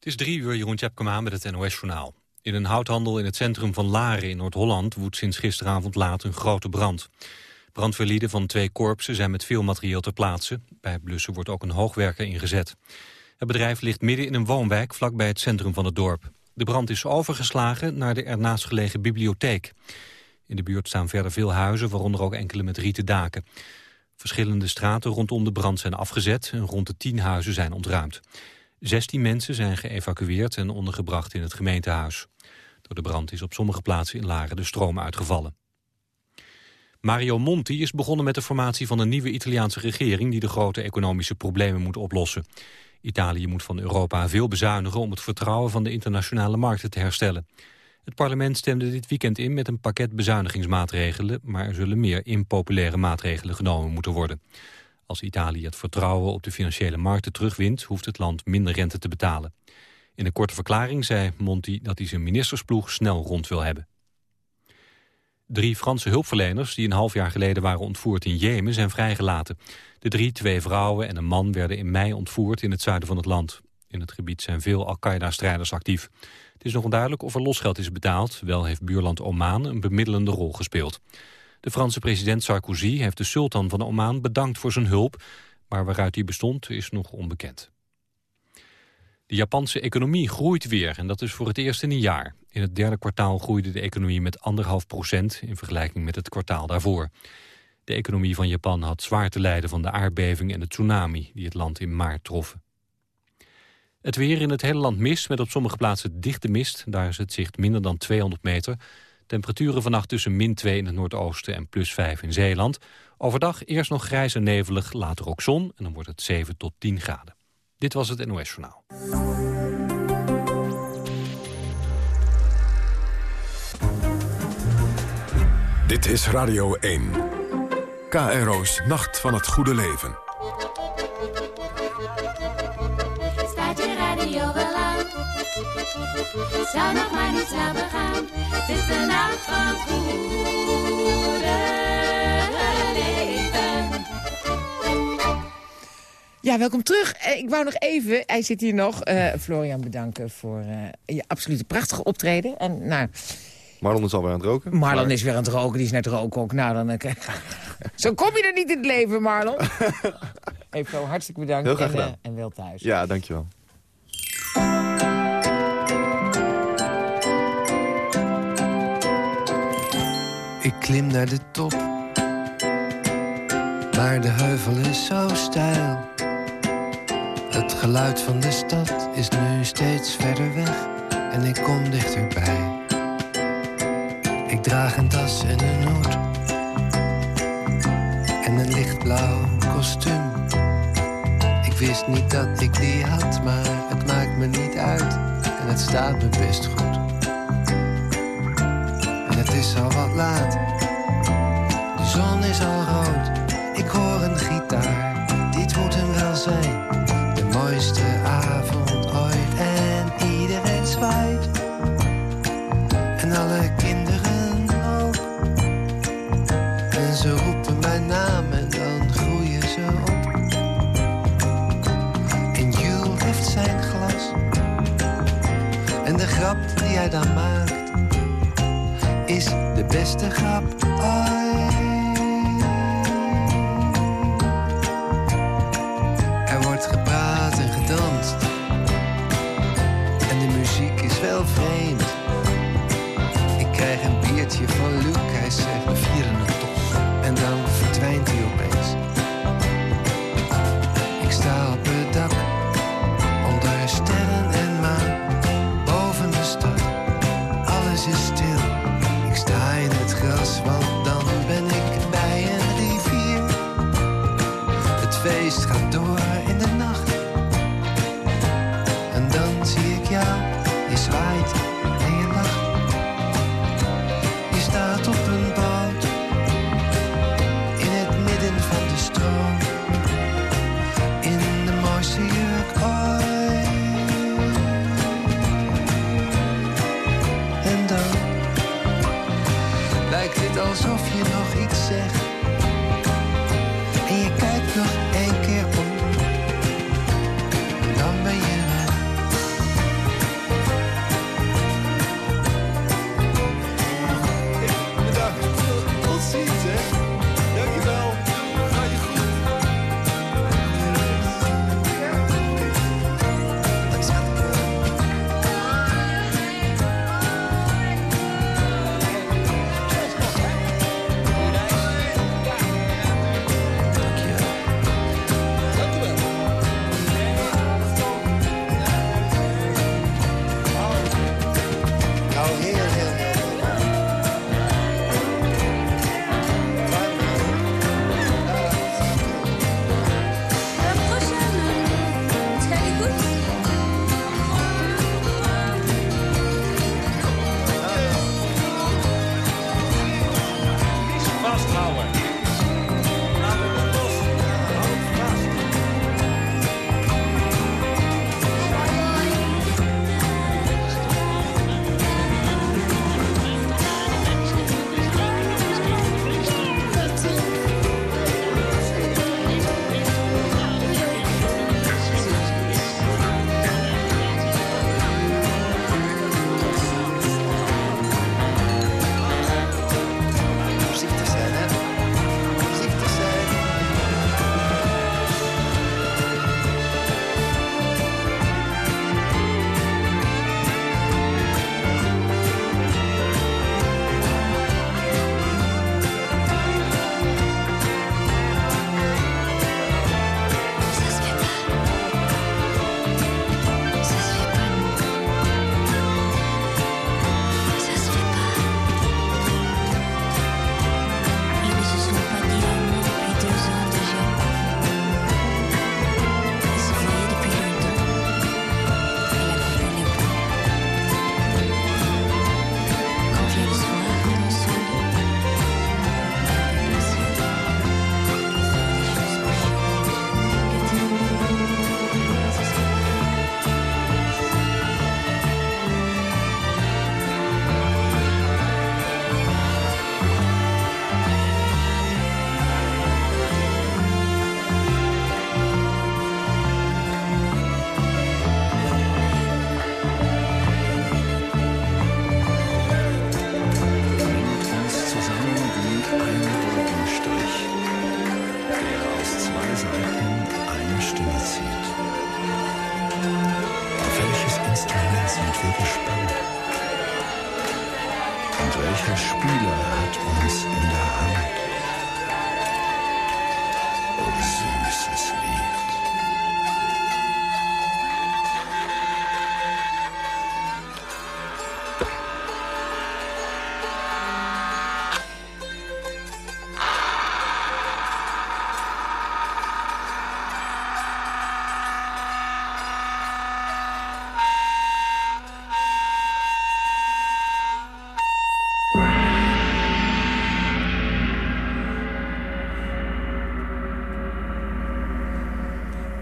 Het is drie uur, Jeroen Tjepkema met het NOS-journaal. In een houthandel in het centrum van Laren in Noord-Holland... woedt sinds gisteravond laat een grote brand. Brandweerlieden van twee korpsen zijn met veel materieel ter plaatse. Bij blussen wordt ook een hoogwerker ingezet. Het bedrijf ligt midden in een woonwijk vlakbij het centrum van het dorp. De brand is overgeslagen naar de ernaast gelegen bibliotheek. In de buurt staan verder veel huizen, waaronder ook enkele met rieten daken. Verschillende straten rondom de brand zijn afgezet... en rond de tien huizen zijn ontruimd. 16 mensen zijn geëvacueerd en ondergebracht in het gemeentehuis. Door de brand is op sommige plaatsen in Laren de stroom uitgevallen. Mario Monti is begonnen met de formatie van een nieuwe Italiaanse regering... die de grote economische problemen moet oplossen. Italië moet van Europa veel bezuinigen om het vertrouwen van de internationale markten te herstellen. Het parlement stemde dit weekend in met een pakket bezuinigingsmaatregelen... maar er zullen meer impopulaire maatregelen genomen moeten worden. Als Italië het vertrouwen op de financiële markten terugwint... hoeft het land minder rente te betalen. In een korte verklaring zei Monti dat hij zijn ministersploeg snel rond wil hebben. Drie Franse hulpverleners die een half jaar geleden waren ontvoerd in Jemen zijn vrijgelaten. De drie, twee vrouwen en een man werden in mei ontvoerd in het zuiden van het land. In het gebied zijn veel Al-Qaeda-strijders actief. Het is nog onduidelijk of er losgeld is betaald. Wel heeft buurland Oman een bemiddelende rol gespeeld. De Franse president Sarkozy heeft de sultan van Oman bedankt voor zijn hulp... maar waaruit die bestond is nog onbekend. De Japanse economie groeit weer en dat is voor het eerst in een jaar. In het derde kwartaal groeide de economie met anderhalf procent... in vergelijking met het kwartaal daarvoor. De economie van Japan had zwaar te lijden van de aardbeving en de tsunami... die het land in maart troffen. Het weer in het hele land mist, met op sommige plaatsen dichte mist. Daar is het zicht minder dan 200 meter. Temperaturen vannacht tussen min 2 in het noordoosten en plus 5 in Zeeland. Overdag eerst nog grijs en nevelig, later ook zon... en dan wordt het 7 tot 10 graden. Dit was het NOS Journaal. Dit is Radio 1. KRO's Nacht van het Goede Leven. Zou nog maar niet snel begaan. Het is de nacht van het goede leven. Ja, welkom terug. Eh, Ik wou nog even, hij zit hier nog, eh, Florian bedanken voor eh, je absolute prachtige optreden. En nou, Marlon is alweer aan het roken. Marlon maar- is weer aan het roken, die is net roken ook. Nou, dan, zo kom je er niet in het leven, Marlon. hey Flo, hartstikke bedankt. Heel graag en, en wel thuis. Ja, dankjewel. Klim naar de top, maar de heuvel is zo steil. Het geluid van de stad is nu steeds verder weg en ik kom dichterbij. Ik draag een tas en een hoed en een lichtblauw kostuum. Ik wist niet dat ik die had, maar het maakt me niet uit en het staat me best goed. Het is al wat laat. De zon is al rood. Ik hoor een gitaar. Dit moet hem wel zijn. De mooiste avond ooit. En iedereen zwaait. En alle kinderen ook. En ze roepen mijn naam en dan groeien ze op. En Jules heeft zijn glas. En de grap die hij dan maakt is de beste grap ooit. Er wordt gepraat en gedanst. En de muziek is wel vreemd.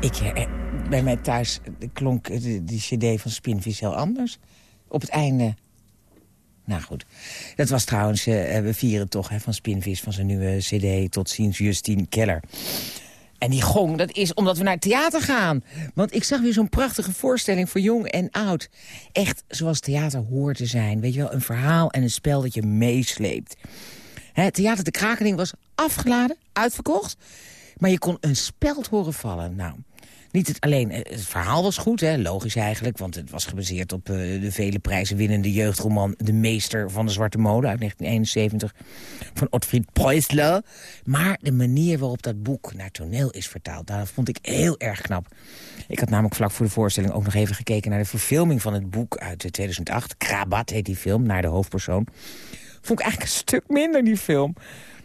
Ik, eh, bij mij thuis klonk eh, de, die cd van Spinvis heel anders. Op het einde... Nou goed. Dat was trouwens, eh, we vieren toch hè, van Spinvis, van zijn nieuwe cd... tot ziens Justine Keller. En die gong, dat is omdat we naar het theater gaan. Want ik zag weer zo'n prachtige voorstelling voor jong en oud. Echt zoals theater hoort te zijn. Weet je wel, een verhaal en een spel dat je meesleept. Hè, theater De Krakening was afgeladen, uitverkocht. Maar je kon een speld horen vallen. Nou, niet het alleen, eh, het verhaal was goed, hè, logisch eigenlijk... want het was gebaseerd op eh, de vele prijzen winnende jeugdroman... De Meester van de Zwarte Mode uit 1971 van Otfried Preußler. Maar de manier waarop dat boek naar toneel is vertaald... dat vond ik heel erg knap. Ik had namelijk vlak voor de voorstelling ook nog even gekeken... naar de verfilming van het boek uit eh, 2008. Krabat heet die film, naar de hoofdpersoon. Vond ik eigenlijk een stuk minder, die film...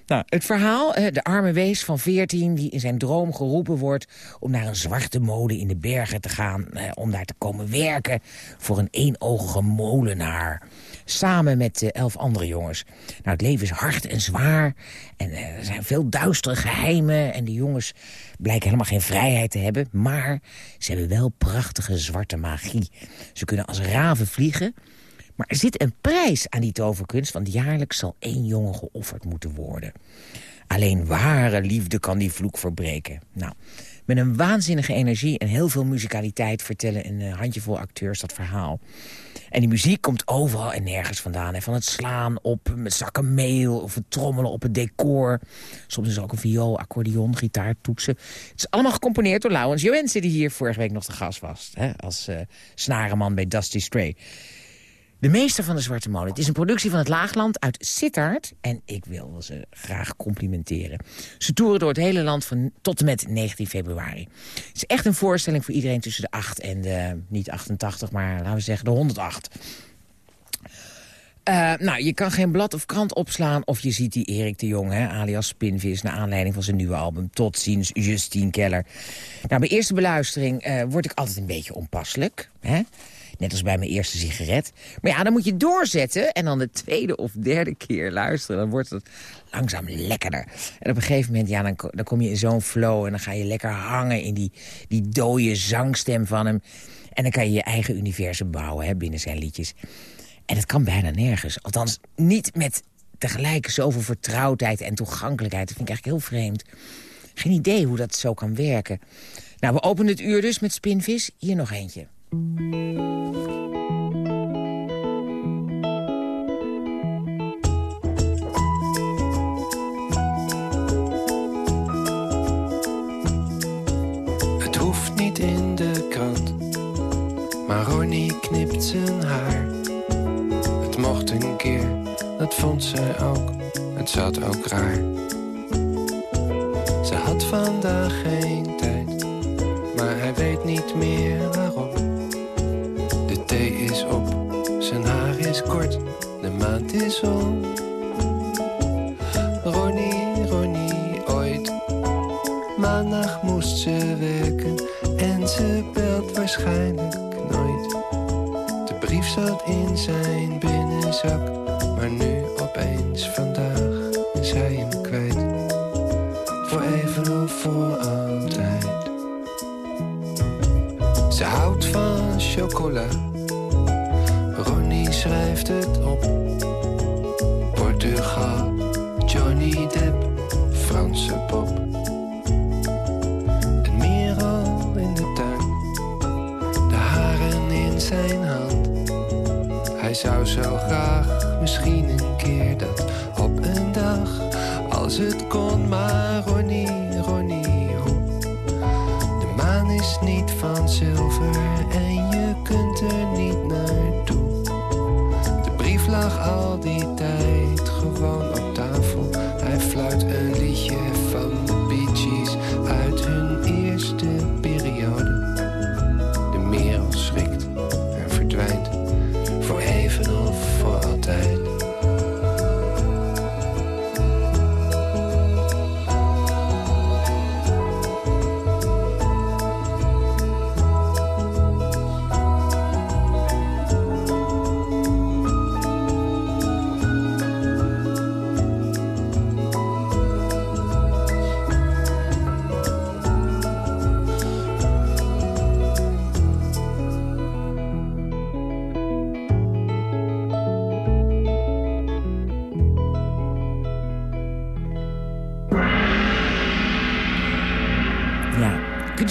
Nou, het verhaal, de arme wees van 14 die in zijn droom geroepen wordt... om naar een zwarte molen in de bergen te gaan... Om daar te komen werken voor een eenogige molenaar. Samen met elf andere jongens. Nou, het leven is hard en zwaar. En eh, er zijn veel duistere geheimen. En die jongens blijken helemaal geen vrijheid te hebben. Maar ze hebben wel prachtige zwarte magie. Ze kunnen als raven vliegen... Maar er zit een prijs aan die toverkunst, want jaarlijks zal één jongen geofferd moeten worden. Alleen ware liefde kan die vloek verbreken. Nou, met een waanzinnige energie en heel veel muzikaliteit vertellen een eh, handjevol acteurs dat verhaal. En die muziek komt overal en nergens vandaan. hè. Van het slaan op met zakken meel of het trommelen op het decor. Soms is er ook een viool, accordeon, gitaar, toetsen. Het is allemaal gecomponeerd door Laurens Joensen... die hier vorige week nog te gast was. Hè, als eh snarenman bij Dusty Stray. De meester van de Zwarte Molen. Het is een productie van het Laagland uit Sittard. En ik wil ze graag complimenteren. Ze toeren door het hele land van tot en met 19 februari. Het is echt een voorstelling voor iedereen tussen de 8 en de, niet 88, maar laten we zeggen de 108. Eh, nou, je kan geen blad of krant opslaan of je ziet die Erik de Jong, hè, alias Spinvis... naar aanleiding van zijn nieuwe album Tot ziens, Justine Keller. Nou, bij eerste beluistering eh, word ik altijd een beetje onpasselijk. Hè? Net als bij mijn eerste sigaret. Maar ja, dan moet je doorzetten en dan de tweede of derde keer luisteren. Dan wordt het langzaam lekkerder. En op een gegeven moment, ja, dan, dan kom je in zo'n flow... en dan ga je lekker hangen in die, die dode zangstem van hem. En dan kan je je eigen universum bouwen hè, binnen zijn liedjes. En dat kan bijna nergens. Althans, niet met tegelijk zoveel vertrouwdheid en toegankelijkheid. Dat vind ik eigenlijk heel vreemd. Geen idee hoe dat zo kan werken. Nou, we openen het uur dus met Spinvis. Hier nog eentje. Maar Ronnie knipt zijn haar. Het mocht een keer, dat vond zij ook, het zat ook raar. Ze had vandaag geen tijd, maar hij weet niet meer waarom. De thee is op, zijn haar is kort, de maand is om. Ronnie, Ronnie, ooit Maandag moest ze werken en ze belt waarschijnlijk zat in zijn binnenzak, maar nu opeens vandaag is hij hem kwijt. Voor even of voor altijd. Ze houdt van chocola. Ronnie schrijft het op. Portugal, Johnny Depp, Franse pop. Graag misschien een keer dat op een dag, als het kon, maar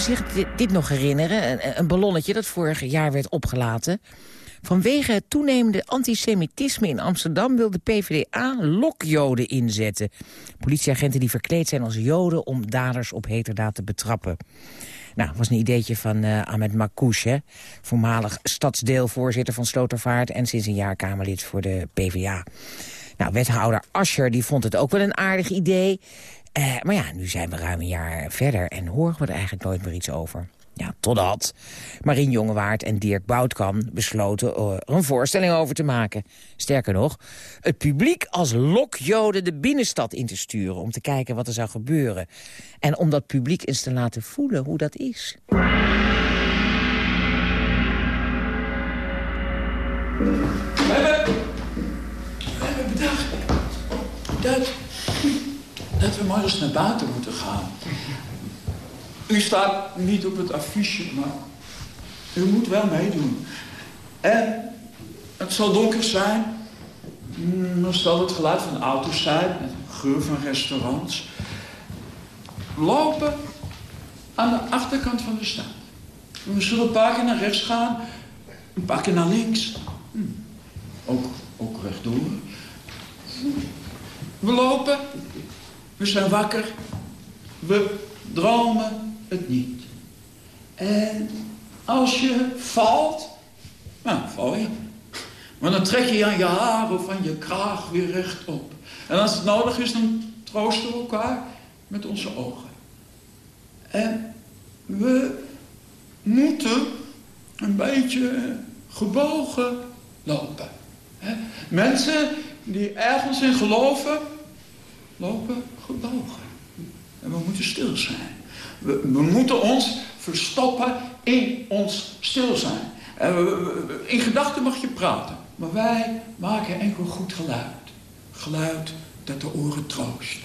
zich dit, dit nog herinneren? Een, een ballonnetje dat vorig jaar werd opgelaten. Vanwege het toenemende antisemitisme in Amsterdam... wil de PvdA lokjoden inzetten. Politieagenten die verkleed zijn als joden... om daders op heterdaad te betrappen. Nou, was een ideetje van uh, Ahmed Makouche, voormalig stadsdeelvoorzitter van Slotervaart... en sinds een jaar Kamerlid voor de PvdA. Nou, wethouder Ascher die vond het ook wel een aardig idee. Uh, maar ja, nu zijn we ruim een jaar verder en horen we er eigenlijk nooit meer iets over. Ja, totdat Marien Jongewaard en Dirk Boutkamp besloten er een voorstelling over te maken. Sterker nog, het publiek als lokjoden de binnenstad in te sturen... om te kijken wat er zou gebeuren. En om dat publiek eens te laten voelen hoe dat is. We hebben, we hebben bedacht dat, dat we maar eens naar buiten moeten gaan. U staat niet op het affiche, maar u moet wel meedoen. En het zal donker zijn. Mm, Er zal het geluid van auto's zijn, het geur van restaurants. Lopen aan de achterkant van de stad. We zullen een paar keer naar rechts gaan, een paar keer naar links. Hm. Ook, ook rechtdoor. We lopen, we zijn wakker, we dromen het niet. En als je valt, nou, val je. Maar dan trek je aan je haar of je kraag weer rechtop. En als het nodig is, dan troosten we elkaar met onze ogen. En we moeten een beetje gebogen lopen. Mensen die ergens in geloven, lopen gebogen. En we moeten stil zijn. We, we moeten ons verstoppen in ons stil zijn. In gedachten mag je praten. Maar wij maken enkel goed geluid. Geluid dat de oren troost.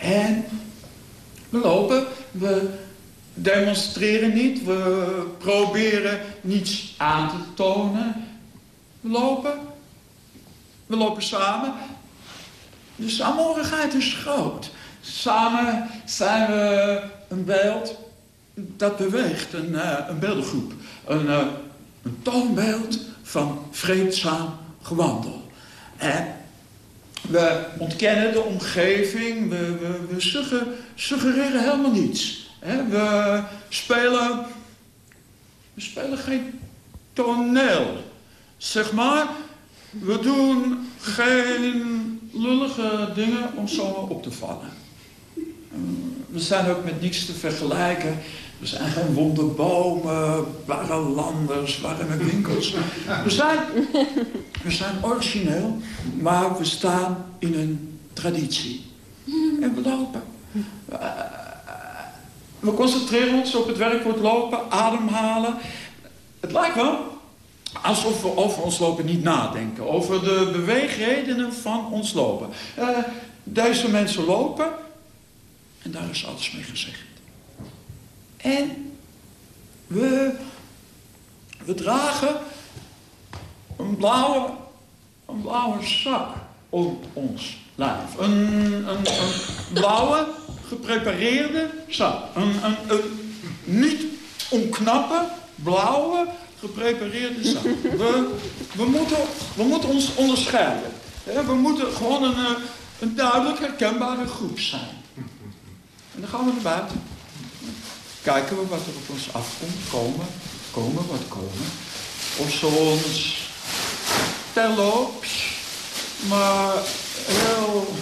En we lopen, we demonstreren niet, we proberen niets aan te tonen. We lopen, we lopen samen. De saamhorigheid is groot. Samen zijn we een beeld dat beweegt, een, eh, een beeldengroep. Een, eh, een toonbeeld van vreedzaam gewandel. En we ontkennen de omgeving, we, we, we sugge- suggereren helemaal niets. We spelen, we spelen geen toneel. Zeg maar, we doen geen lullige dingen om zomaar op te vallen. We zijn ook met niets te vergelijken. We zijn geen wonderbomen, warme landers, warme winkels. We zijn, we zijn origineel, maar we staan in een traditie. En we lopen. Eh, We concentreren ons op het werkwoord lopen, ademhalen. Het lijkt wel alsof we over ons lopen niet nadenken. Over de beweegredenen van ons lopen. Eh, deze mensen lopen en daar is alles mee gezegd. En we, we dragen een blauwe, een blauwe zak om ons lijf. Een, een, een blauwe, geprepareerde zak. Een, een, een niet omknappen, blauwe, geprepareerde zak. We, we, moeten, we moeten ons onderscheiden. We moeten gewoon een, eh, een duidelijk herkenbare groep zijn. En dan gaan we naar buiten. Kijken we wat er op ons afkomt. Komen, komen, wat komen. Of ze ons terloops, maar heel,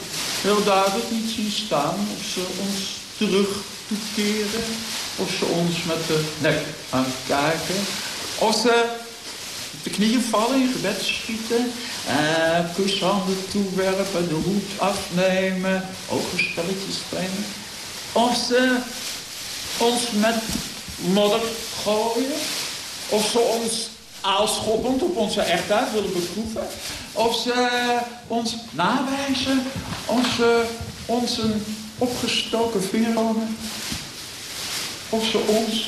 heel duidelijk niet zien staan. Of ze ons terug toekeren. Of ze ons met de nek aankijken. Of ze op de knieën vallen, in gebed schieten. Eh, kushanden toewerpen, de hoed afnemen. Ogenspelletjes spelen. Of ze ons met modder gooien. Of ze ons aalschoppend op onze echtheid willen beproeven. Of ze ons nawijzen. Of ze ons een opgestoken vinger. Of ze ons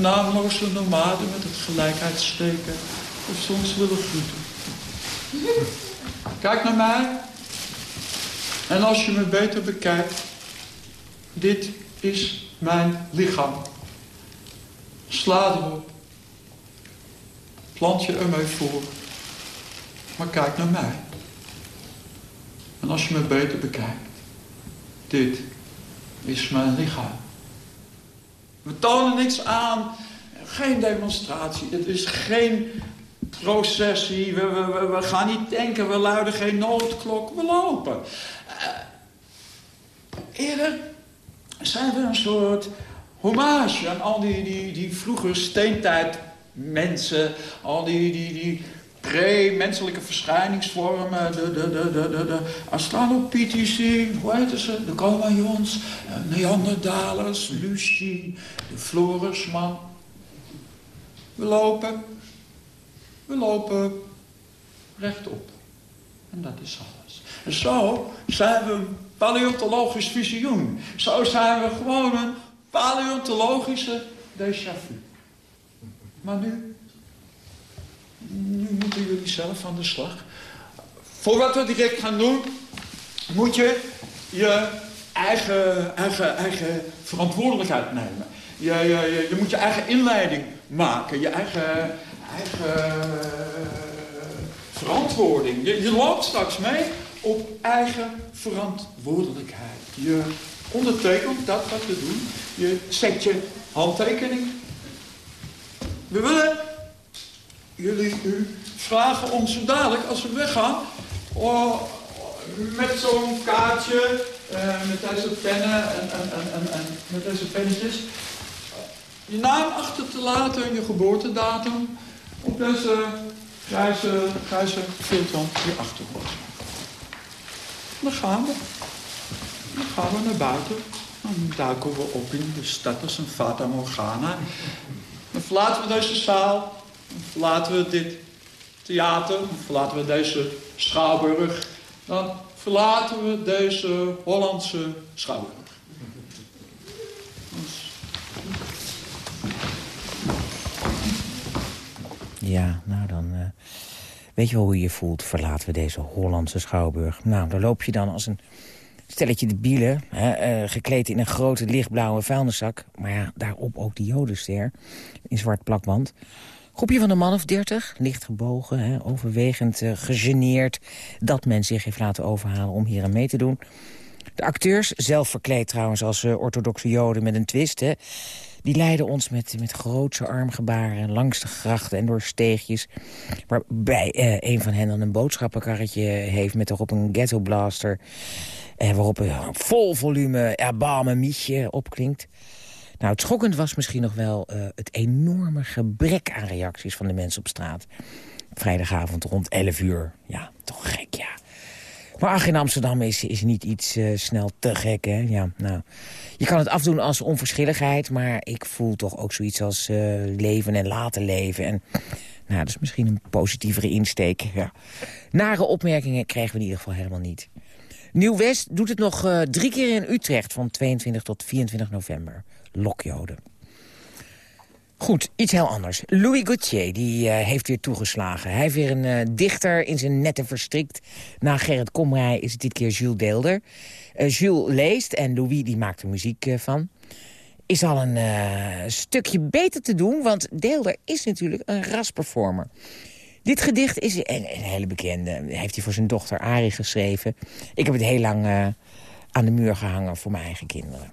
naamloze nomaden met het gelijkheidsteken. Of ons willen groeten. Kijk naar mij. En als je me beter bekijkt, dit is mijn lichaam. Sla erop. Plant je ermee voor. Maar kijk naar mij. En als je me beter bekijkt. Dit is mijn lichaam. We tonen niks aan. Geen demonstratie. Het is geen processie. We, we, we, gaan niet denken. We luiden geen noodklok. We lopen. Uh, eerder zijn we een soort hommage aan al die, die, die vroeger steentijd mensen. Al die, die, die pre-menselijke verschijningsvormen. De, de, de, de, de, de Australopitheci, hoe heet ze? De Cro-Magnons, Neandertalers, Lucie, de Florisman. We lopen. We lopen rechtop. En dat is alles. En zo zijn we een paleontologisch visioen. Zo zijn we gewoon een paleontologische déjà vu. Maar nu, nu moeten jullie zelf aan de slag. Voor wat we direct gaan doen, moet je je eigen, eigen, eigen verantwoordelijkheid nemen. Je, je, je, je moet je eigen inleiding maken, je eigen, eigen verantwoording. Je, je loopt straks mee op eigen verantwoordelijkheid. Je ondertekent dat wat we doen. Je zet je handtekening. We willen jullie vragen om zo dadelijk, als we weggaan, oh, met zo'n kaartje, uh, met deze pennen en, en, en, en, met deze pennetjes, je naam achter te laten en je geboortedatum op deze grijze, grijze filtron hierachter wordt. Dan gaan we. Dan gaan we naar buiten. Dan duiken we op in de stad als een Fata Morgana. Dan verlaten we deze zaal. Verlaten we dit theater. Verlaten we deze schouwburg. Dan verlaten we deze Hollandse schouwburg. Ja, nou dan... Uh, weet je wel hoe je je voelt? Verlaten we deze Hollandse schouwburg. Nou, dan loop je dan als een stelletje de bielen... Hè, uh, gekleed in een grote lichtblauwe vuilniszak. Maar ja, daarop ook die jodenster in zwart plakband. Groepje van een man of dertig, licht gebogen, hè, overwegend uh, gegeneerd... dat men zich heeft laten overhalen om hier aan mee te doen. De acteurs, zelf verkleed trouwens als uh, orthodoxe joden met een twist... Hè, die leiden ons met, met grootse armgebaren langs de grachten en door steegjes. Waarbij uh, een van hen dan een boodschappenkarretje heeft met erop een ghetto blaster. Waarop een vol volume Abame Mietje opklinkt. Nou, het schokkend was misschien nog wel uh, het enorme gebrek aan reacties van de mensen op straat. Vrijdagavond rond 11 uur. Ja, toch gek, ja. Maar ach, in Amsterdam is, is niet iets uh, snel te gek, hè. Ja, nou, je kan het afdoen als onverschilligheid, maar ik voel toch ook zoiets als uh, leven en laten leven. En nou, dat is misschien een positievere insteek. Ja. Nare opmerkingen krijgen we in ieder geval helemaal niet. Nieuw-West doet het nog drie keer in Utrecht van 22 tot 24 november. Lokjoden. Goed, iets heel anders. Louis Gauthier die, uh, heeft weer toegeslagen. Hij heeft weer een uh, dichter in zijn netten verstrikt. Na Gerrit Komrij is het dit keer Jules Deelder. Uh, Jules leest en Louis die maakt er muziek van. Is al een stukje beter te doen, want Deelder is natuurlijk een rasperformer. Dit gedicht is een, hele bekende. Heeft hij voor zijn dochter Arie geschreven. Ik heb het heel lang aan de muur gehangen voor mijn eigen kinderen.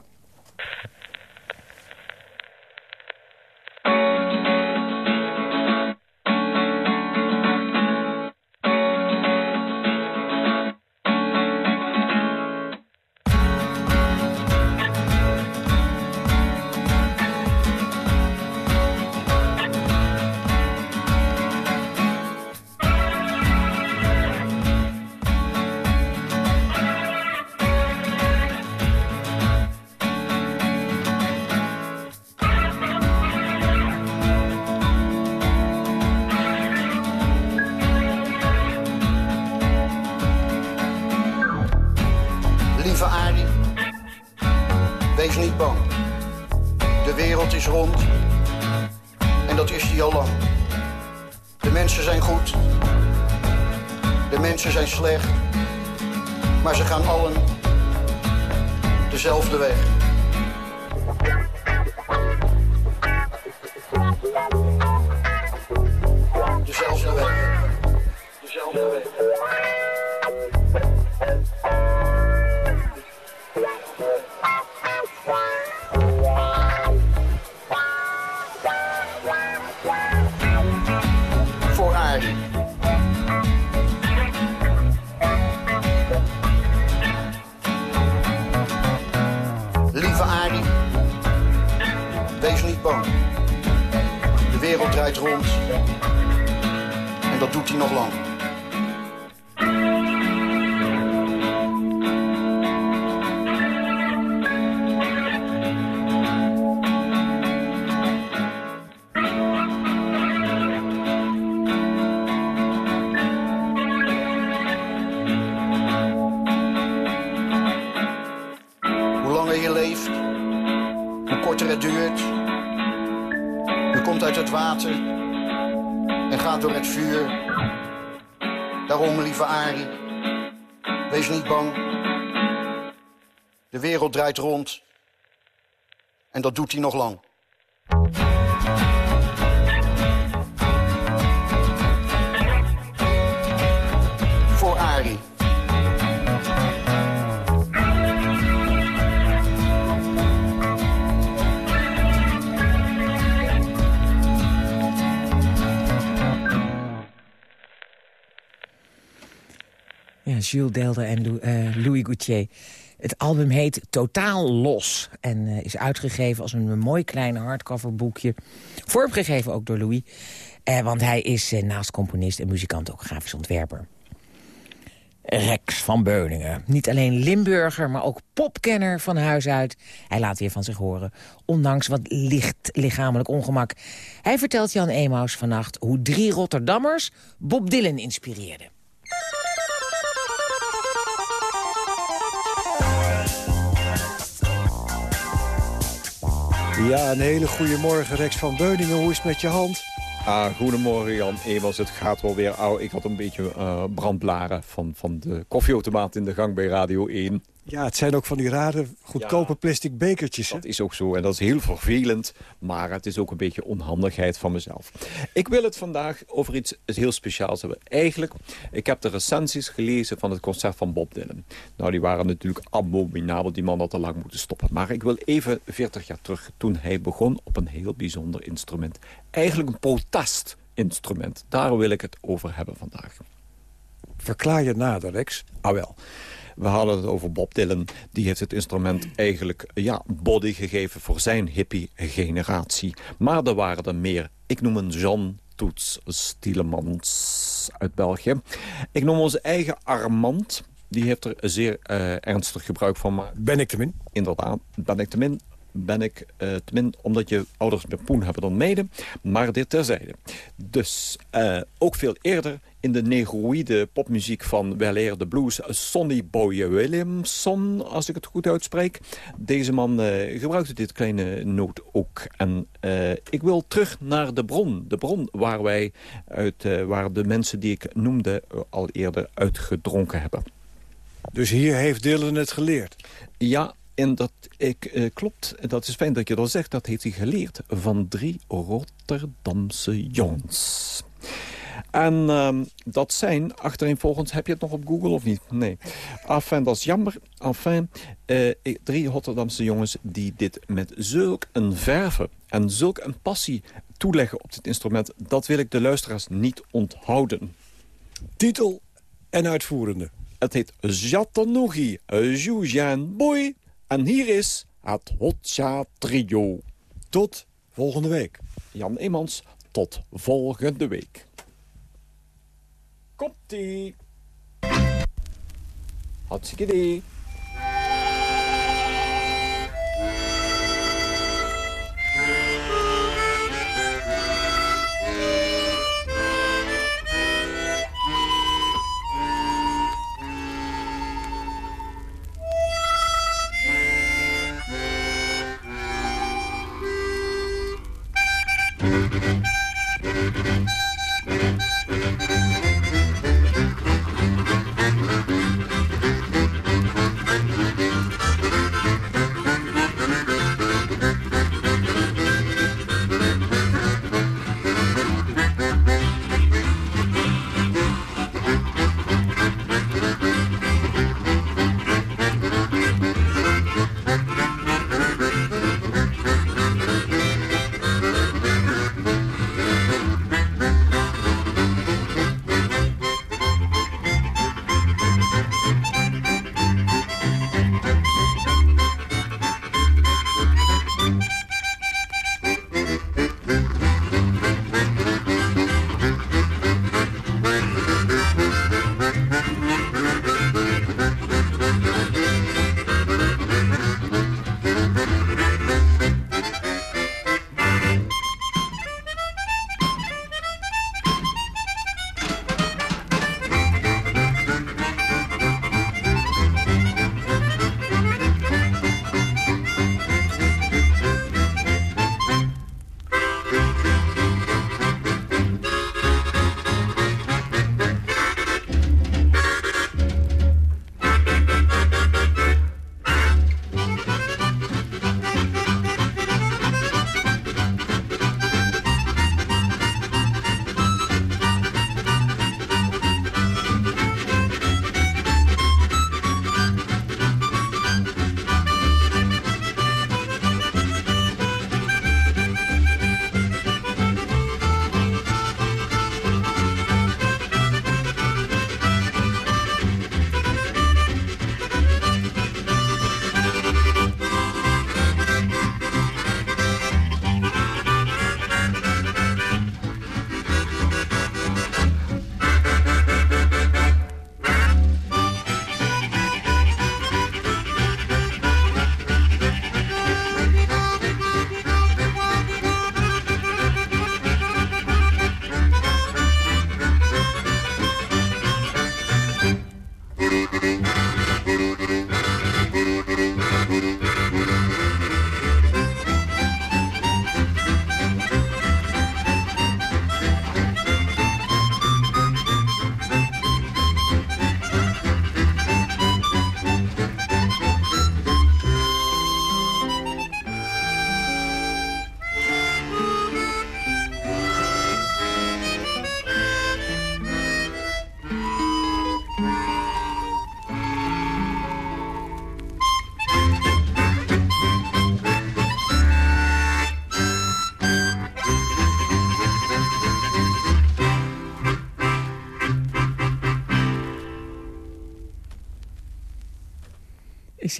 En gaat door het vuur. Daarom, lieve Arie, wees niet bang. De wereld draait rond. En dat doet hij nog lang. Jules Delder en eh, Louis Gauthier. Het album heet Totaal Los en eh, is uitgegeven als een mooi klein hardcover boekje. Vormgegeven ook door Louis, eh, want hij is naast componist en muzikant ook grafisch ontwerper. Rex van Beuningen. Niet alleen Limburger, maar ook popkenner van huis uit. Hij laat weer van zich horen, ondanks wat licht lichamelijk ongemak. Hij vertelt Jan Emaus vannacht hoe drie Rotterdammers Bob Dylan inspireerden. Ja, een hele goede morgen, Rex van Beuningen. Hoe is het met je hand? Ah, goedemorgen Jan Evers, het gaat wel weer. Oh, ik had een beetje eh, brandblaren van, van de koffieautomaat in de gang bij Radio 1. Ja, het zijn ook van die rare, goedkope plastic bekertjes. Hè? Dat is ook zo en dat is heel vervelend, maar het is ook een beetje onhandigheid van mezelf. Ik wil het vandaag over iets heel speciaals hebben. Eigenlijk, ik heb de recensies gelezen van het concert van Bob Dylan. Nou, die waren natuurlijk abominabel, die man had al lang moeten stoppen. Maar ik wil even 40 jaar terug, toen hij begon op een heel bijzonder instrument. Eigenlijk een protestinstrument. Daar wil ik het over hebben vandaag. Verklaar je nader, Rex. Ah wel. We hadden het over Bob Dylan. Die heeft het instrument eigenlijk ja, body gegeven voor zijn hippie-generatie. Maar er waren er meer. Ik noem een Jean Toets Stielemans uit België. Ik noem onze eigen Armand. Die heeft er zeer eh, ernstig gebruik van gemaakt. Ben ik te min? Inderdaad, ben ik te min ben ik min omdat je ouders meer poen hebben dan meiden. Maar dit terzijde. Dus eh, ook veel eerder in de negroïde popmuziek van weleer de blues... Sonny Boy Williamson, als ik het goed uitspreek. Deze man eh, gebruikte dit kleine noot ook. En ik wil terug naar de bron. De bron waar, wij uit, waar de mensen die ik noemde al eerder uitgedronken hebben. Dus hier heeft Dylan het geleerd? Ja, en dat ik, eh, klopt, dat is fijn dat je dat zegt. Dat heeft hij geleerd van drie Rotterdamse jongens. En ehm, dat zijn, achtereenvolgens, heb je het nog op Google of niet? Nee. Enfin, dat is jammer. Enfin, eh, drie Rotterdamse jongens die dit met zulk een verve en zulk een passie toeleggen op dit instrument... dat wil ik de luisteraars niet onthouden. Titel en uitvoerende. Het heet Jatanugi Jujan Boy. En hier is het Hotja Trio. Tot volgende week. Jan Eemans, tot volgende week. Komt-ie. Hartstikke idee.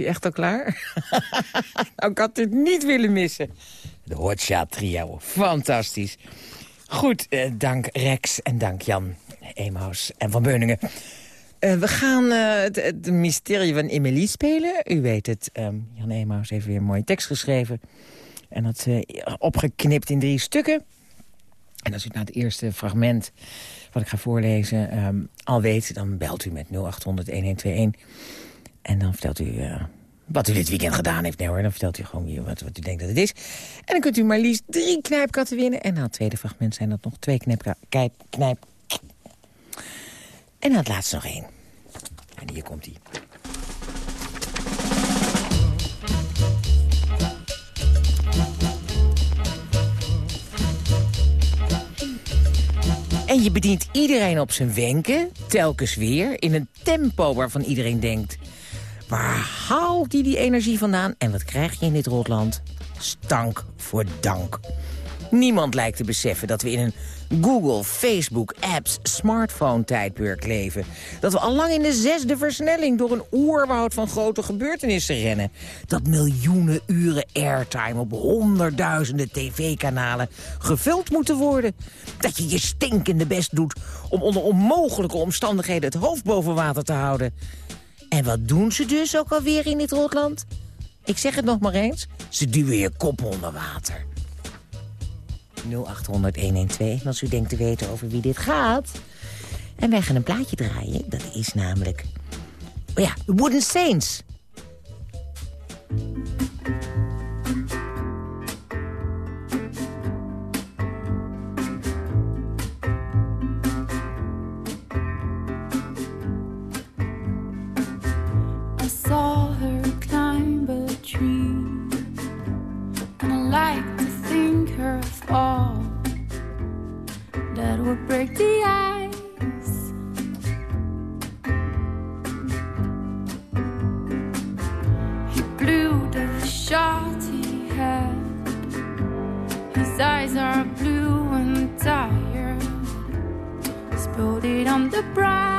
Echt al klaar? nou, ik had het niet willen missen. De Hotshot Trio, fantastisch. Goed, eh, dank Rex en dank Jan Emaus en Van Beuningen. Eh, we gaan eh, het, het mysterie van Emily spelen. U weet het, ehm, Jan Emaus heeft weer een mooie tekst geschreven. En dat eh, opgeknipt in drie stukken. En als u naar het eerste fragment wat ik ga voorlezen ehm, al weet... dan belt u met 0800-1121. En dan vertelt u eh, wat u dit weekend gedaan heeft. Nee hoor, dan vertelt u gewoon wie, wat, wat u denkt dat het is. En dan kunt u maar liefst drie knijpkatten winnen. En na het tweede fragment zijn dat nog twee knijpka- knijp, knijp. En na het laatste nog één. En hier komt hij. En je bedient iedereen op zijn wenken, telkens weer... in een tempo waarvan iedereen denkt... waar haalt die die energie vandaan en wat krijg je in dit rotland? Stank voor dank. Niemand lijkt te beseffen dat we in een Google, Facebook, apps, smartphone-tijdperk leven. Dat we al lang in de zesde versnelling door een oerwoud van grote gebeurtenissen rennen. Dat miljoenen uren airtime op honderdduizenden tv-kanalen gevuld moeten worden. Dat je je stinkende best doet om onder onmogelijke omstandigheden het hoofd boven water te houden. En wat doen ze dus ook alweer in dit rotland? Ik zeg het nog maar eens, ze duwen je kop onder water. 0800 112 als u denkt te weten over wie dit gaat. En wij gaan een plaatje draaien. Dat is namelijk... Oh ja, Wooden Saints. Like to think her fall that would break the ice. He blew the shot he had. His eyes are blue and tired. Spilled it on the bride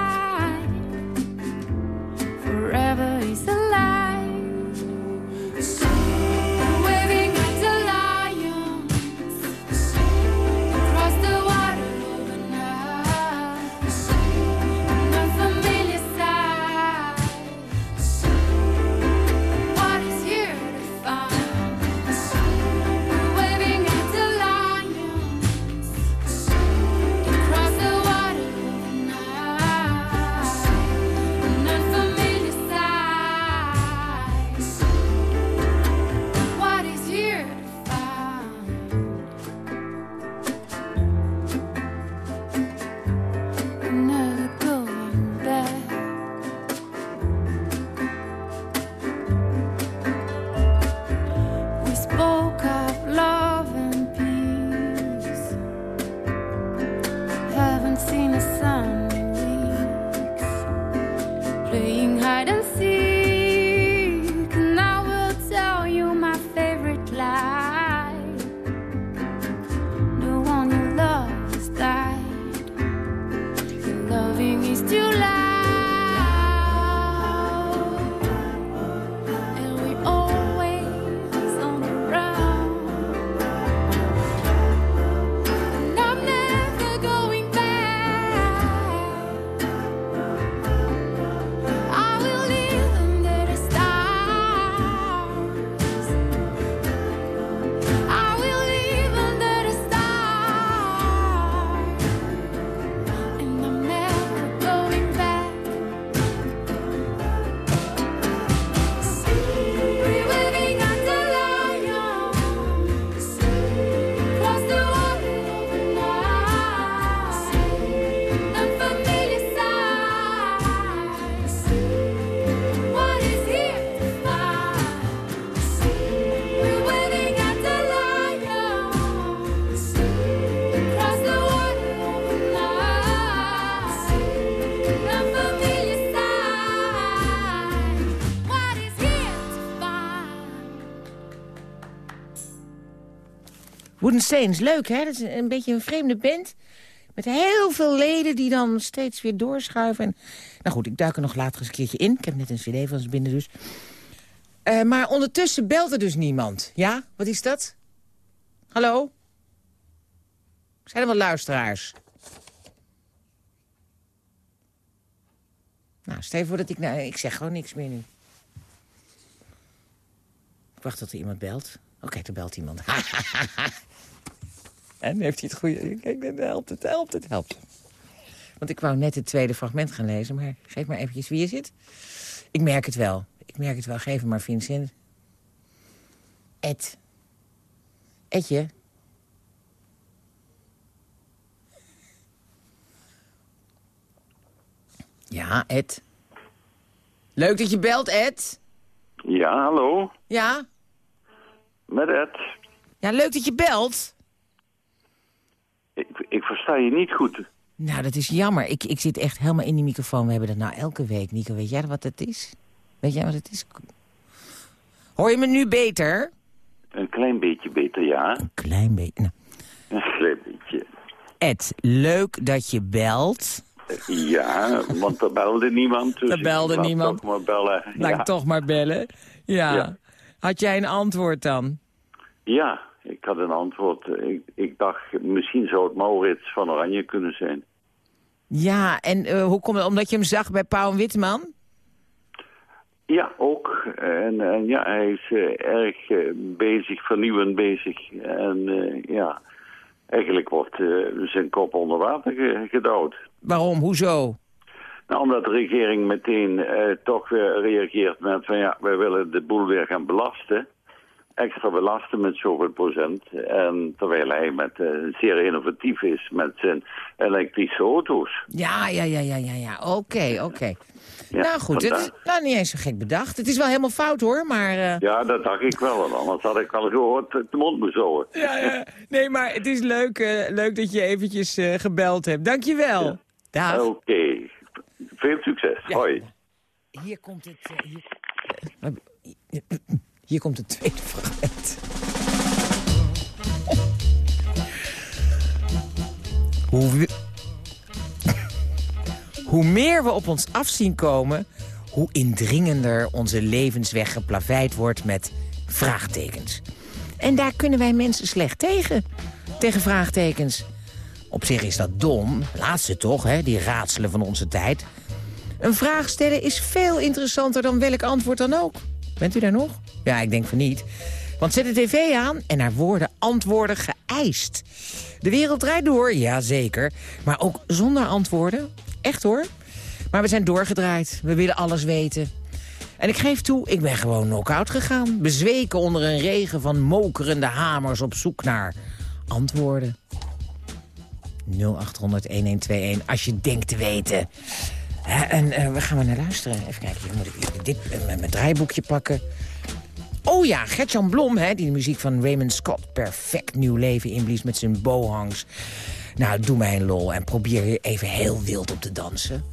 Saints, leuk hè? Dat is een beetje een vreemde band. Met heel veel leden die dan steeds weer doorschuiven. En, nou goed, ik duik er nog later eens een keertje in. Ik heb net een cd van ze binnen dus. Eh, maar ondertussen belt er dus niemand. Ja, wat is dat? Hallo? Zijn er wel luisteraars? Nou, stel voor dat ik... Nou, ik zeg gewoon niks meer nu. Ik wacht tot er iemand belt. Oké, er belt iemand. en heeft hij het goede... Kijk, het helpt, het helpt, het helpt. Want ik wou net het tweede fragment gaan lezen, maar geef maar eventjes wie je zit. Ik merk het wel. Ik merk het wel. Geef hem maar, Vincent. Ed. Edje. Ja, Ed. Leuk dat je belt, Ed. Ja, hallo. Ja? Met Ed. Ja, leuk dat je belt. Ik, ik versta je niet goed. Nou, dat is jammer. Ik, ik zit echt helemaal in die microfoon. We hebben dat nou elke week. Nico, weet jij wat het is? Weet jij wat het is? Hoor je me nu beter? Een klein beetje beter, ja. Een klein beetje. Nou. Een klein beetje. Ed, leuk dat je belt. Ja, want er belde niemand. Dus er belde ik niemand. toch maar bellen. Laat ja. ik toch maar bellen. Ja. Ja. Had jij een antwoord dan? ja, ik had een antwoord. Ik, ik dacht, misschien zou het Maurits van Oranje kunnen zijn. Ja, en eh, hoe komt het? Omdat je hem zag bij Pauw en Witteman? Ja, ook. En, en ja, hij is eh, erg eh, bezig, vernieuwend bezig. En ja, eigenlijk wordt zijn kop onder water ge- gedouwd. Waarom? Hoezo? Nou, omdat de regering meteen toch weer reageert met van ja, wij willen de boel weer gaan belasten. Extra belasten met zoveel procent. En terwijl hij met, eh, zeer innovatief is met zijn elektrische auto's. Ja, ja, ja, ja, ja, ja. Oké, oké. Ja, nou goed, het is nou, niet eens zo gek bedacht. Het is wel helemaal fout hoor, maar... eh, Ja, dat dacht ik wel. want Anders had ik wel gehoord de mond bezogen. Ja, ja. Nee, maar het is leuk, eh, leuk dat je eventjes eh, gebeld hebt. Dankjewel. Dag. Oké. Veel succes. Hoi. Hier komt het... hier... hier komt het tweede fragment. Hoe, hoe meer we op ons af zien komen... hoe indringender onze levensweg geplaveid wordt met vraagtekens. En daar kunnen wij mensen slecht tegen. Tegen vraagtekens. Op zich is dat dom. Laatste toch, hè? die raadselen van onze tijd. Een vraag stellen is veel interessanter dan welk antwoord dan ook. Bent u daar nog? Ja, ik denk van niet. Want zet de tv aan en er worden antwoorden geëist. De wereld draait door, ja zeker. Maar ook zonder antwoorden. Echt hoor. Maar we zijn doorgedraaid. We willen alles weten. En ik geef toe, ik ben gewoon knock-out gegaan. Bezweken onder een regen van mokerende hamers op zoek naar antwoorden. 0800-1121 als je denkt te weten. En eh, we gaan maar naar luisteren. Even kijken, hier moet ik dit, eh, mijn mijn draaiboekje pakken. Oh ja, Gertjan Blom, hè, die de muziek van Raymond Scott... perfect nieuw leven inblies met zijn bohangs. Nou, doe mij een lol en probeer even heel wild op te dansen.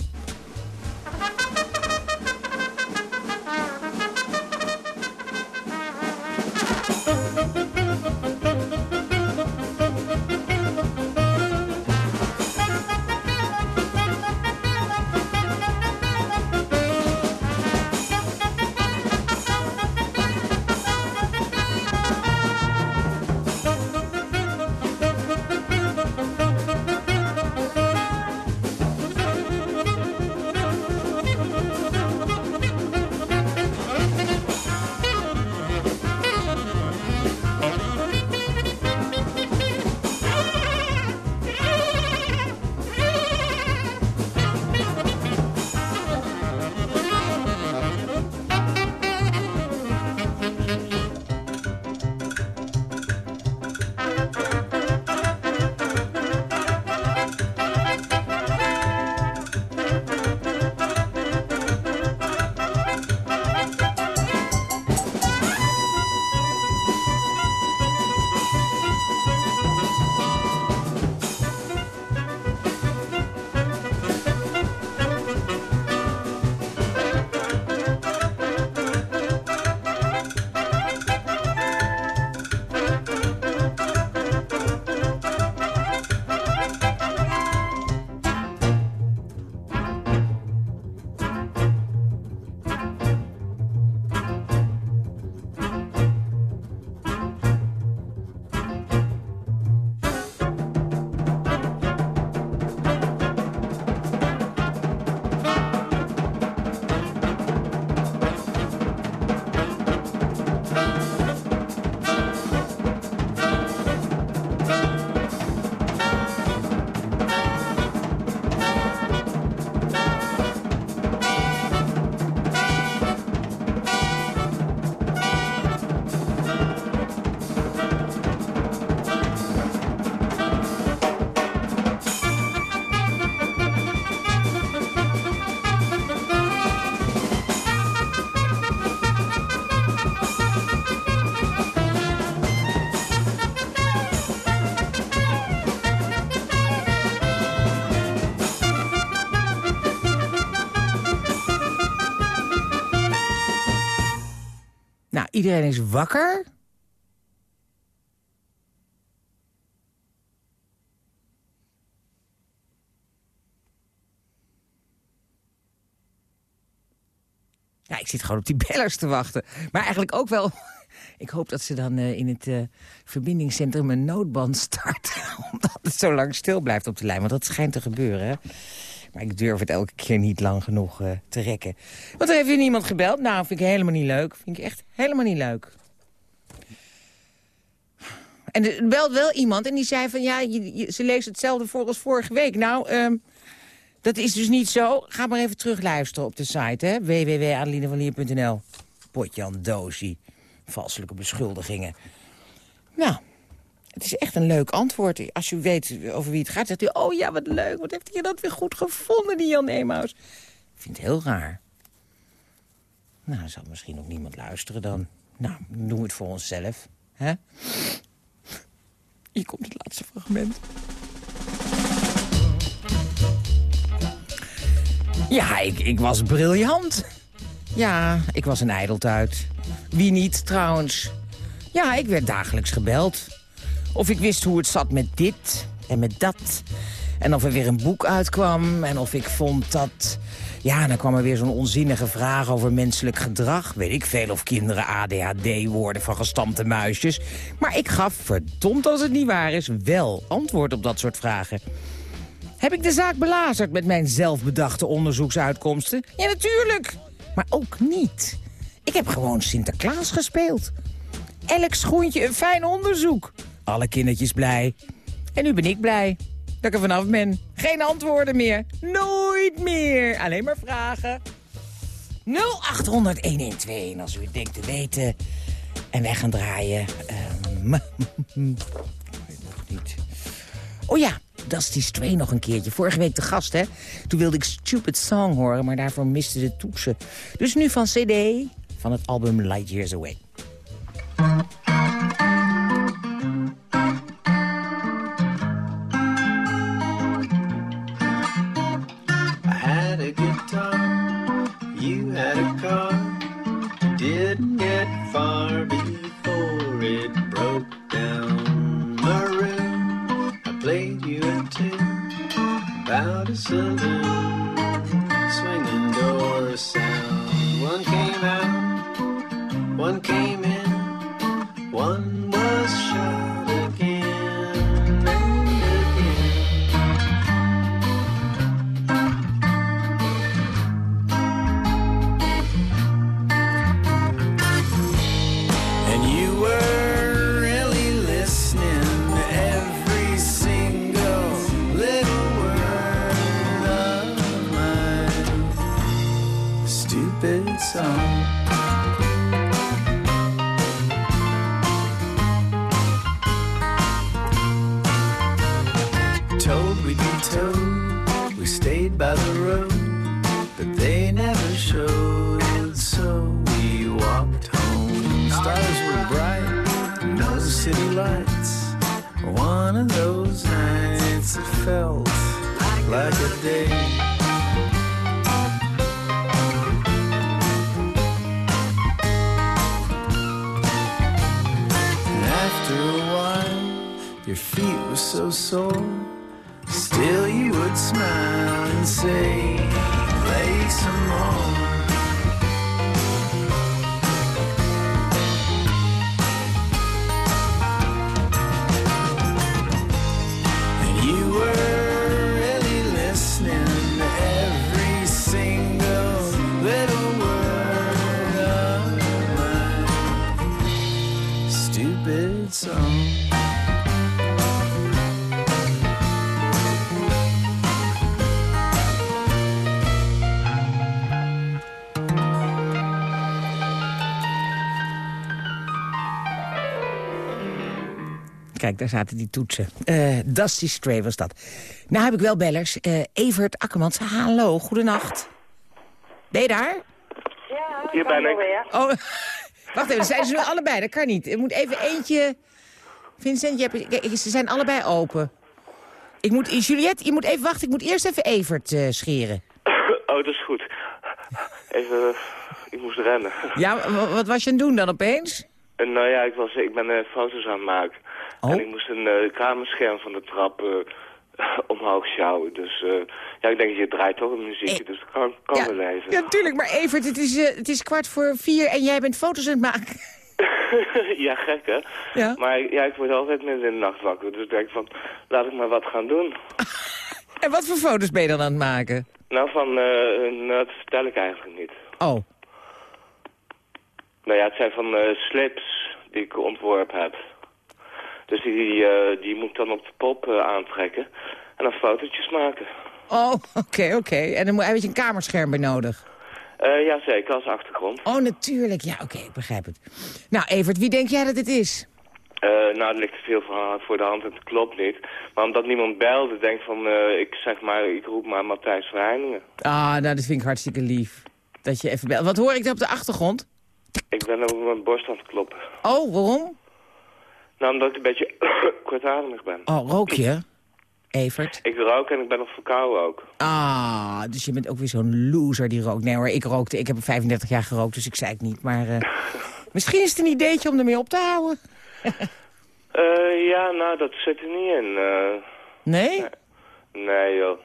Iedereen is wakker. Ja, ik zit gewoon op die bellers te wachten. Maar eigenlijk ook wel... Ik hoop dat ze dan uh, in het uh, verbindingscentrum een noodband starten. Omdat het zo lang stil blijft op de lijn. Want dat schijnt te gebeuren, hè? Maar ik durf het elke keer niet lang genoeg uh, te rekken. Want er heeft weer niemand gebeld. Nou, vind ik helemaal niet leuk. Vind ik echt helemaal niet leuk. En er belt wel iemand en die zei van... ja, je, ze leest hetzelfde voor als vorige week. Nou, um, dat is dus niet zo. Ga maar even terugluisteren op de site, hè. www.adelinevanlier.nl Potjan Dozie. Valselijke beschuldigingen. Nou, het is echt een leuk antwoord. Als je weet over wie het gaat, zegt u... oh ja, wat leuk, wat heeft hij dat weer goed gevonden, die Jan Emaus. Ik vind het heel raar. Nou, er zal misschien ook niemand luisteren dan. Nou, doen we het voor onszelf. hè? Hier komt het laatste fragment. Ja, ik, ik was briljant. Ja, ik was een ijdeltuit. Wie niet, trouwens? Ja, ik werd dagelijks gebeld. Of ik wist hoe het zat met dit en met dat. En of er weer een boek uitkwam. En of ik vond dat... Ja, dan kwam er weer zo'n onzinnige vraag over menselijk gedrag. Weet ik veel of kinderen ADHD worden van gestampte muisjes. Maar ik gaf, verdomd als het niet waar is, wel antwoord op dat soort vragen. Heb ik de zaak belazerd met mijn zelfbedachte onderzoeksuitkomsten? Ja, natuurlijk. Maar ook niet. Ik heb gewoon Sinterklaas gespeeld. Elk schoentje een fijn onderzoek. Alle kindertjes blij. En nu ben ik blij dat ik er vanaf ben. Geen antwoorden meer. Nooit meer. Alleen maar vragen. 0800 112 als u het denkt te weten. En wij gaan draaien. Um. Oh ja, Dusty Stray nog een keertje. Vorige week de gast, hè. Toen wilde ik Stupid Song horen, maar daarvoor miste de toetsen. Dus nu van CD, van het album Light Years Away. Kijk, daar zaten die toetsen. Uh, Dusty Stray was dat. Nou heb ik wel bellers. Uh, Evert Akkermans, hallo, goedenacht. Ben je daar? Ja, hier ben ik. Oh, wacht even, zijn ze nu allebei? Dat kan niet. Er moet even eentje... Vincent, je hebt... ze zijn allebei open. Ik moet, Juliette, je moet even wachten. Ik moet eerst even Evert uh, scheren. Oh, dat is goed. Even ik moest rennen. Ja, wa- wat was je aan het doen dan opeens? En nou ja, ik, was, ik ben eh, foto's aan het maken. Oh. En ik moest een eh, kamerscherm van de trap eh, omhoog sjouwen. Dus eh, ja, ik denk, je draait toch een muziekje, dus dat kan, kan wel even. Ja, natuurlijk. Maar Evert, het is, eh, het is kwart voor vier en jij bent foto's aan het maken. ja, gek hè? Ja. Maar ja, ik word altijd midden in de nacht wakker. Dus ik denk van, laat ik maar wat gaan doen. En wat voor foto's ben je dan aan het maken? Nou, van, eh, nou, dat vertel ik eigenlijk niet. Oh, Nou ja, het zijn van eh, slips die ik ontworpen heb. Dus die, eh, die moet dan op de pop eh, aantrekken. En dan fotootjes maken. oh oké, oké. En dan moet- heb je een kamerscherm bij nodig. Eh ja, zeker, als achtergrond. Oh, natuurlijk. Ja, oké, ik begrijp het. Nou, Evert, wie denk jij dat het is? Nou, er ligt te veel voor, de hand en het klopt niet. Maar omdat niemand belde, denk ik van, ik zeg maar, ik roep maar Matthijs Verheiningen. Ah, nou, dat vind ik hartstikke lief. Dat je even belt. Wat hoor ik daar op de achtergrond? Ik ben op mijn borst aan het kloppen. Oh, waarom? Nou, omdat ik een beetje kortademig ben. Oh, rook je? Evert? Ik rook en ik ben nog verkouden ook. Ah, dus je bent ook weer zo'n loser die rookt. Nee hoor, ik rookte. Ik heb 35 jaar gerookt, dus ik zei het niet. Maar eh, misschien is het een ideetje om ermee op te houden. Eh, ja, nou, dat zit er niet in. eh. Nee? nee, joh.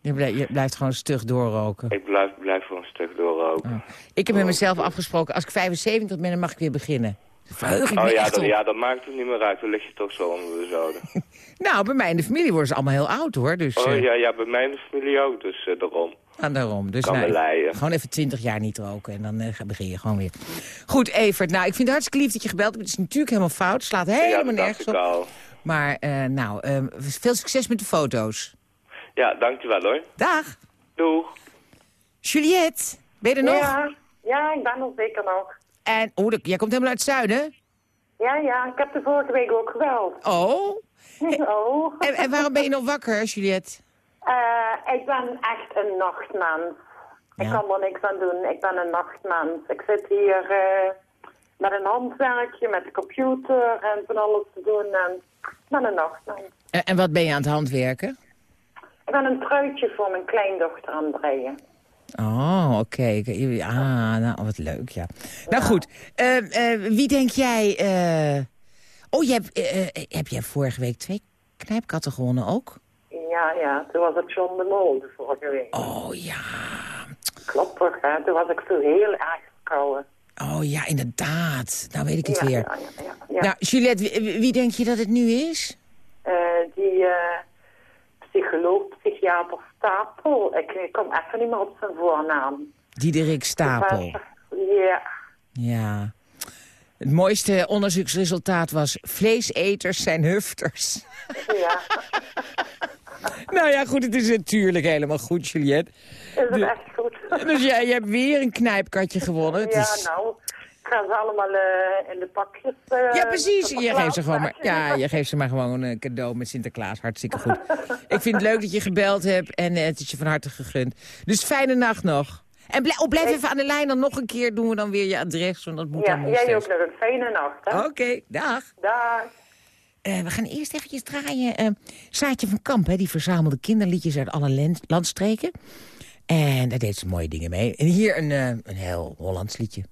Je, blij- je blijft gewoon stug doorroken. Ik blijf, blijf gewoon stuk doorroken. Ik heb met mezelf afgesproken, als ik 75 ben, dan mag ik weer beginnen. Verheug ik Oh me ja echt dat, ja, dat maakt het niet meer uit. Dan lig je toch zo onder de zoden. Nou, bij mij in de familie worden ze allemaal heel oud hoor. Dus, Oh eh, ja, ja, bij mij in de familie ook, dus eh, daarom. ah, daarom. Dus Kan nou, gewoon even 20 jaar niet roken en dan eh, begin je gewoon weer. Goed, Evert. Nou, ik vind het hartstikke lief dat je gebeld hebt. Het is natuurlijk helemaal fout. Slaat helemaal nergens op. al. Maar eh, nou, eh, veel succes met de foto's. Ja, dankjewel hoor. Dag. Doeg. Juliette, ben je er nog? Ja, ja, ik ben er zeker nog. En, oh, de- jij komt helemaal uit het zuiden? Ja, ja, ik heb de vorige week ook gebeld. Oh. Oh. En, en waarom ben je nog wakker, Juliette? Eh, ik ben echt een nachtmens. Ik kan er niks aan doen. Ik ben een nachtmens. Ik zit hier eh, met een handwerkje, met de computer en van alles te doen. En ik ben een nachtmens. En, en wat ben je aan het handwerken? Ik ben een truitje voor mijn kleindochter aan het breien. Oh, oké. Ah, nou, wat leuk, ja. Nou goed, eh, eh, wie denk jij... eh, Oh, je hebt, eh, eh, heb jij vorige week twee knijpkatten gewonnen ook? Ja, ja, toen was het John de Mol de vorige week. Oh ja. Klopt toch, hè? Toen was ik zo heel erg. Oh ja, inderdaad. Nou weet ik het Ja, weer. ja, ja. Nou, Juliette, wie, wie denk je dat het nu is? Die psycholoog, psychiater Stapel. Ik, kom even niet meer op zijn voornaam. Diederik Stapel. Ja. Ja. Het mooiste onderzoeksresultaat was... vleeseters zijn hufters. ja. nou ja, goed, het is natuurlijk helemaal goed, Juliette. Is het echt goed? Dus jij je hebt weer een knijpkatje gewonnen. Het ja, is... nou, ga ze allemaal eh, in de pakjes... eh, Ja, precies. Je geeft, ze gewoon maar, ja, je geeft ze maar gewoon een cadeau met Sinterklaas. Hartstikke goed. Ik vind het leuk dat je gebeld hebt en eh, het is je van harte gegund. Dus fijne nacht nog. En blijf, oh, blijf even aan de lijn, dan nog een keer doen we dan weer je adres. Want dat moet Ja, dan jij ook nog een fijne nacht? Oké, dag. Dag. We gaan eerst eventjes draaien. eh Saatje van Kamp, hè, die verzamelde kinderliedjes uit alle land- landstreken. En daar deed ze mooie dingen mee. En hier een, een heel Hollands liedje.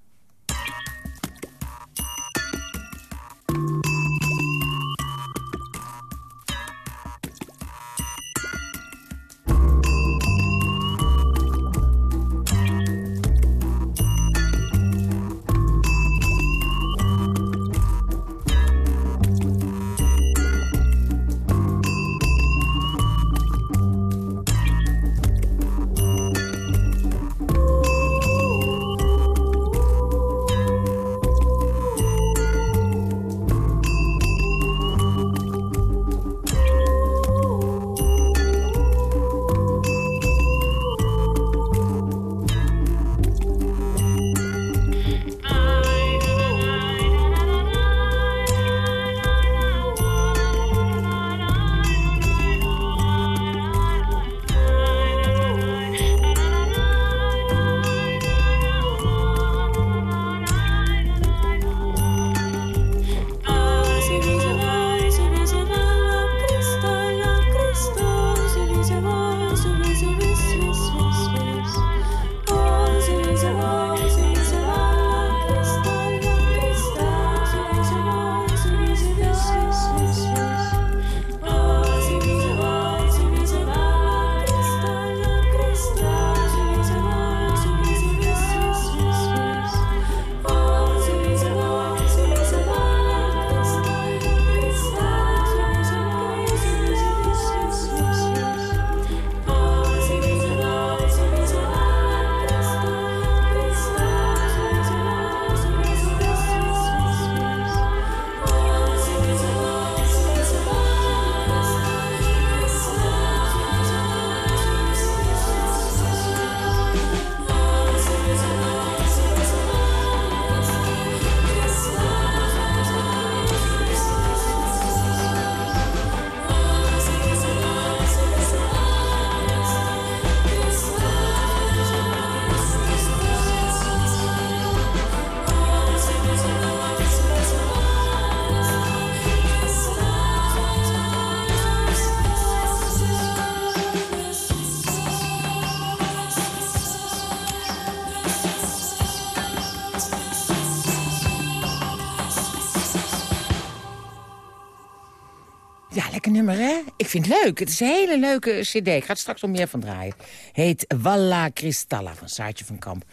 Vind het leuk. Het is een hele leuke cd. Ik ga er straks nog meer van draaien. Heet Walla Cristalla van Saartje van Kamp.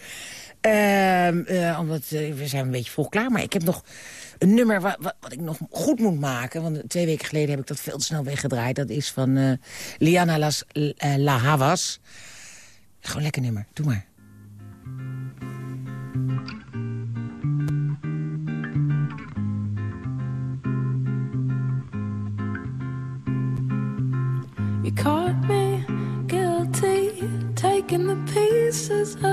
Ehm, eh, omdat, eh, we zijn een beetje vroeg klaar, maar ik heb nog een nummer wat, ik nog goed moet maken. Want twee weken geleden heb ik dat veel te snel weggedraaid. Dat is van eh, Liana Las, La Havas. Gewoon lekker nummer. Doe maar. picking the pieces of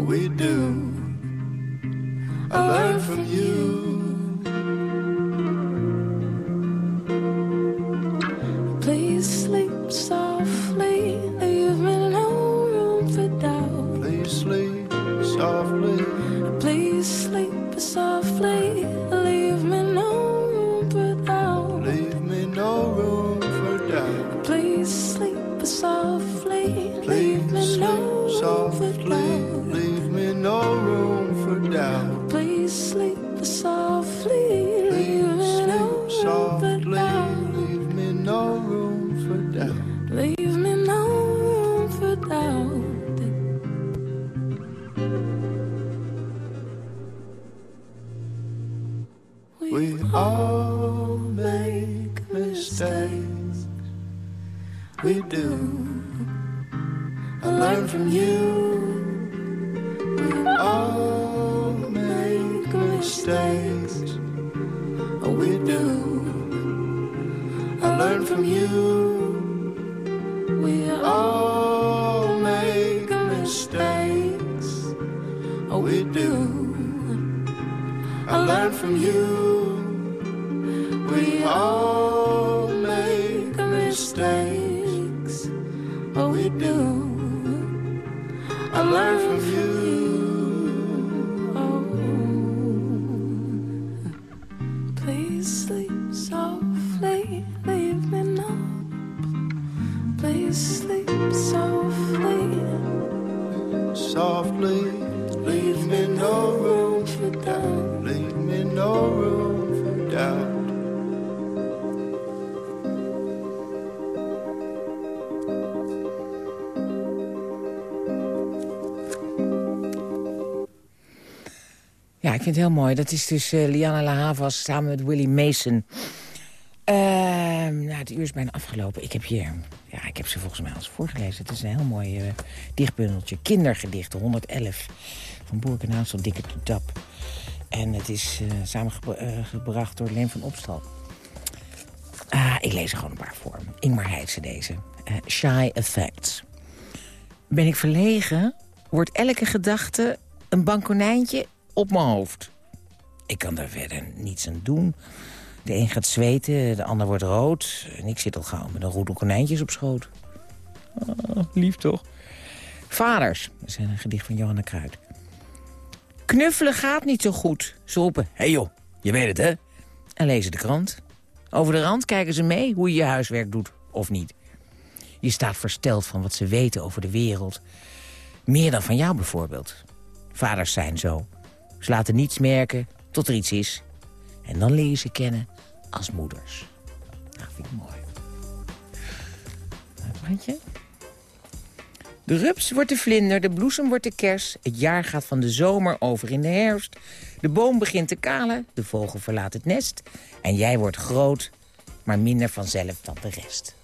We do. I learn from you. Ja, ik vind het heel mooi. Dat is dus eh, Liana La Havas samen met Willie Mason. Ehm, nou, het uur is bijna afgelopen. Ik heb hier... Ja, ik heb ze volgens mij al eens voorgelezen. Het is een heel mooi eh, dichtbundeltje. Kindergedichten, 111. Van Boerkenhaas tot Dikke Dap. En het is eh, samengebracht door Leen van Opstal. Ah, ik lees er gewoon een paar voor. Ingmar Heidse deze. Shy Effects. Ben ik verlegen, wordt elke gedachte een bankonijntje op mijn hoofd. Ik kan daar verder niets aan doen. De een gaat zweten, de ander wordt rood. En ik zit al gauw met een roedel konijntjes op schoot. Oh, lief toch? Vaders, dat is een gedicht van Johanna Kruid. Knuffelen gaat niet zo goed. Ze roepen, hé hey joh, je weet het hè? En lezen de krant. Over de rand kijken ze mee hoe je je huiswerk doet, of niet. Je staat versteld van wat ze weten over de wereld. Meer dan van jou bijvoorbeeld. Vaders zijn zo. Ze laten niets merken tot er iets is. En dan leer je ze kennen als moeders. Dat vind ik mooi. Brandje? De rups wordt de vlinder, de bloesem wordt de kers. Het jaar gaat van de zomer over in de herfst. De boom begint te kalen, de vogel verlaat het nest. En jij wordt groot, maar minder vanzelf dan de rest.